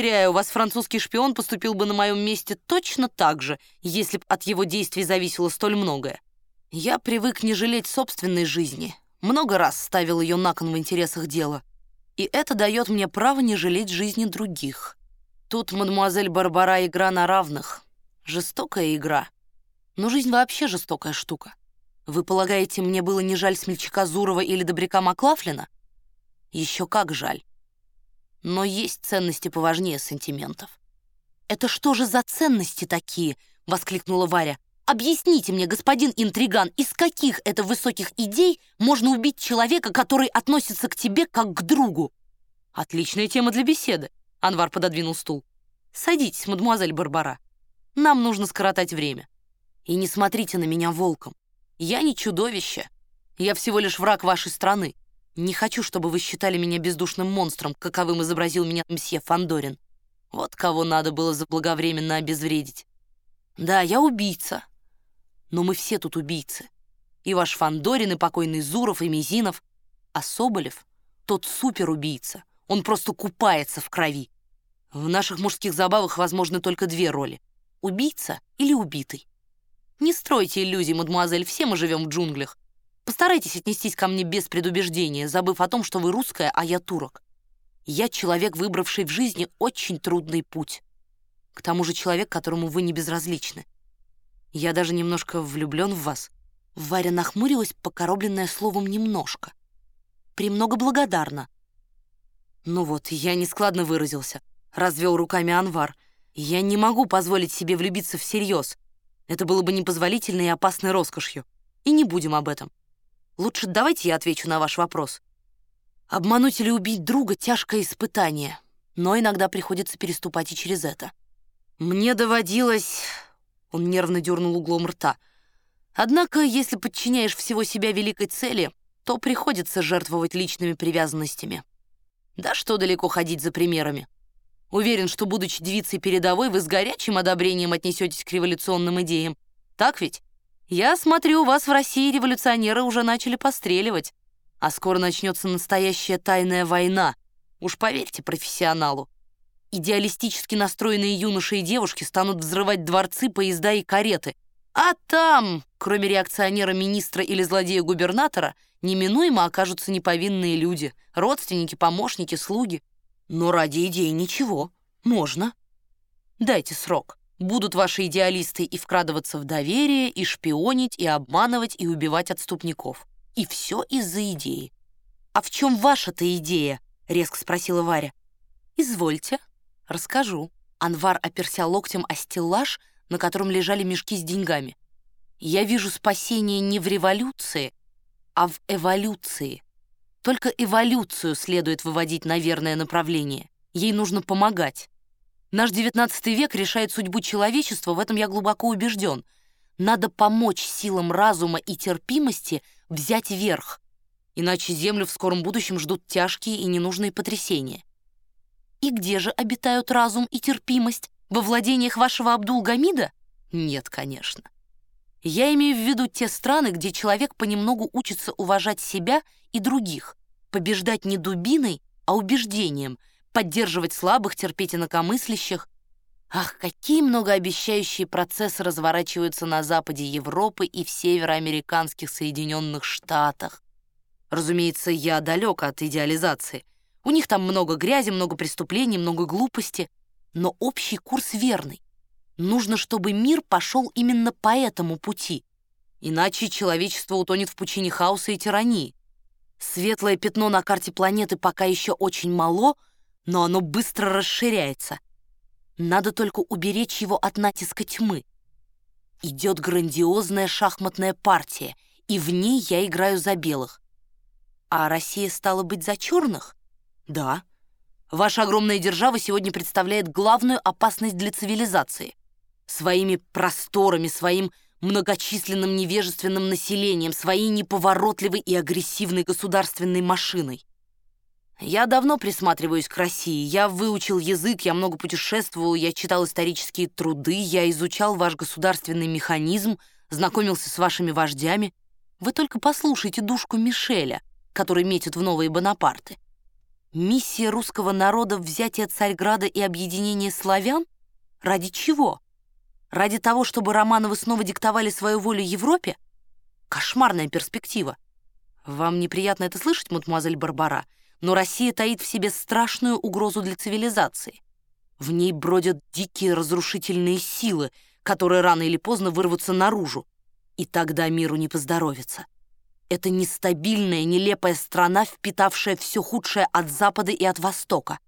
Уверяю, вас французский шпион поступил бы на моем месте точно так же, если б от его действий зависело столь многое. Я привык не жалеть собственной жизни. Много раз ставил ее на кон в интересах дела. И это дает мне право не жалеть жизни других. Тут, мадемуазель Барбара, игра на равных. Жестокая игра. Но жизнь вообще жестокая штука. Вы полагаете, мне было не жаль смельчака Зурова или добряка Маклафлина? Еще как жаль. Но есть ценности поважнее сантиментов. «Это что же за ценности такие?» — воскликнула Варя. «Объясните мне, господин интриган, из каких это высоких идей можно убить человека, который относится к тебе как к другу?» «Отличная тема для беседы», — Анвар пододвинул стул. «Садитесь, мадемуазель Барбара. Нам нужно скоротать время. И не смотрите на меня волком. Я не чудовище. Я всего лишь враг вашей страны. Не хочу, чтобы вы считали меня бездушным монстром, каковым изобразил меня мсье Фандорин. Вот кого надо было заблаговременно обезвредить. Да, я убийца. Но мы все тут убийцы. И ваш Фандорин, и покойный Зуров, и Мизинов. А Соболев — тот суперубийца. Он просто купается в крови. В наших мужских забавах возможны только две роли — убийца или убитый. Не стройте иллюзий, мадемуазель, все мы живем в джунглях. Постарайтесь отнестись ко мне без предубеждения, забыв о том, что вы русская, а я турок. Я человек, выбравший в жизни очень трудный путь. К тому же человек, которому вы не безразличны. Я даже немножко влюблен в вас». Варя нахмурилась, покоробленная словом «немножко». «Премного благодарна». «Ну вот, я нескладно выразился», — развел руками Анвар. «Я не могу позволить себе влюбиться всерьез. Это было бы непозволительной и опасной роскошью. И не будем об этом. Лучше давайте я отвечу на ваш вопрос. Обмануть или убить друга — тяжкое испытание, но иногда приходится переступать и через это. Мне доводилось... Он нервно дернул углом рта. Однако, если подчиняешь всего себя великой цели, то приходится жертвовать личными привязанностями. Да что далеко ходить за примерами. Уверен, что, будучи девицей передовой, вы с горячим одобрением отнесетесь к революционным идеям. Так ведь? Я смотрю, вас в России революционеры уже начали постреливать. А скоро начнется настоящая тайная война. Уж поверьте профессионалу. Идеалистически настроенные юноши и девушки станут взрывать дворцы, поезда и кареты. А там, кроме реакционера министра или злодея губернатора, неминуемо окажутся неповинные люди, родственники, помощники, слуги. Но ради идеи ничего. Можно. Дайте срок. Будут ваши идеалисты и вкрадываться в доверие, и шпионить, и обманывать, и убивать отступников. И все из-за идеи. «А в чем ваша-то идея?» — резко спросила Варя. «Извольте, расскажу». Анвар оперся локтем о стеллаж, на котором лежали мешки с деньгами. «Я вижу спасение не в революции, а в эволюции. Только эволюцию следует выводить на верное направление. Ей нужно помогать. Наш XIX век решает судьбу человечества, в этом я глубоко убежден. Надо помочь силам разума и терпимости взять верх, иначе Землю в скором будущем ждут тяжкие и ненужные потрясения. И где же обитают разум и терпимость? Во владениях вашего Абдул-Гамида? Нет, конечно. Я имею в виду те страны, где человек понемногу учится уважать себя и других, побеждать не дубиной, а убеждением, поддерживать слабых, терпеть инакомыслящих. Ах, какие многообещающие процессы разворачиваются на западе Европы и в североамериканских Соединенных Штатах. Разумеется, я далек от идеализации. У них там много грязи, много преступлений, много глупости. Но общий курс верный. Нужно, чтобы мир пошел именно по этому пути. Иначе человечество утонет в пучине хаоса и тирании. Светлое пятно на карте планеты пока еще очень мало, но оно быстро расширяется. Надо только уберечь его от натиска тьмы. Идет грандиозная шахматная партия, и в ней я играю за белых. А Россия стала быть за черных? Да. Ваша огромная держава сегодня представляет главную опасность для цивилизации своими просторами, своим многочисленным невежественным населением, своей неповоротливой и агрессивной государственной машиной. Я давно присматриваюсь к России. Я выучил язык, я много путешествовал, я читал исторические труды, я изучал ваш государственный механизм, знакомился с вашими вождями. Вы только послушайте душку Мишеля, который метит в новые Бонапарты. Миссия русского народа — взятие Царьграда и объединение славян? Ради чего? Ради того, чтобы Романовы снова диктовали свою волю Европе? Кошмарная перспектива. Вам неприятно это слышать, мадемуазель Барбара, но Россия таит в себе страшную угрозу для цивилизации. В ней бродят дикие разрушительные силы, которые рано или поздно вырвутся наружу, и тогда миру не поздоровится. Это нестабильная, нелепая страна, впитавшая все худшее от Запада и от Востока.